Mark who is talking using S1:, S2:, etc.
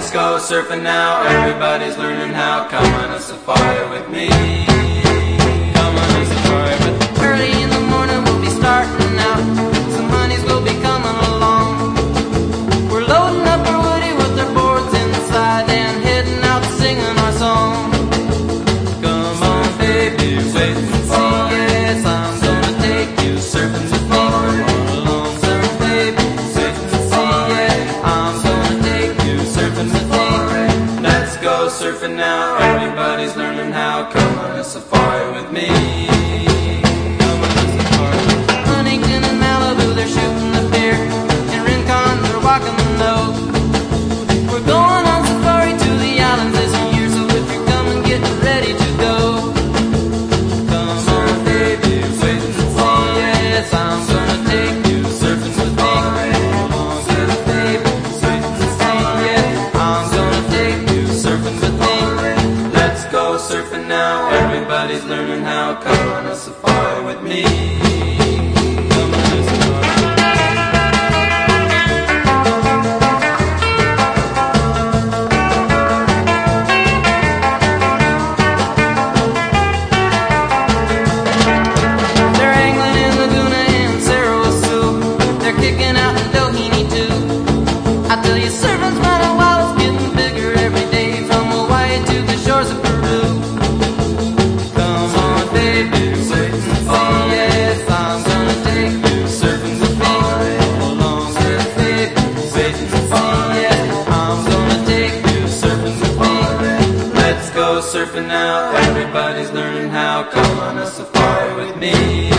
S1: Let's go surfing now, everybody's learning how. Come on a safari with me.
S2: surfing
S1: now. Everybody's learning how. Come on a safari with me.
S2: surfing
S1: now. Everybody's learning how. Come on a safari with me.
S2: Kicking out too. I tell you,
S1: servants, surfing now. Everybody's learning how. Come on a safari with me.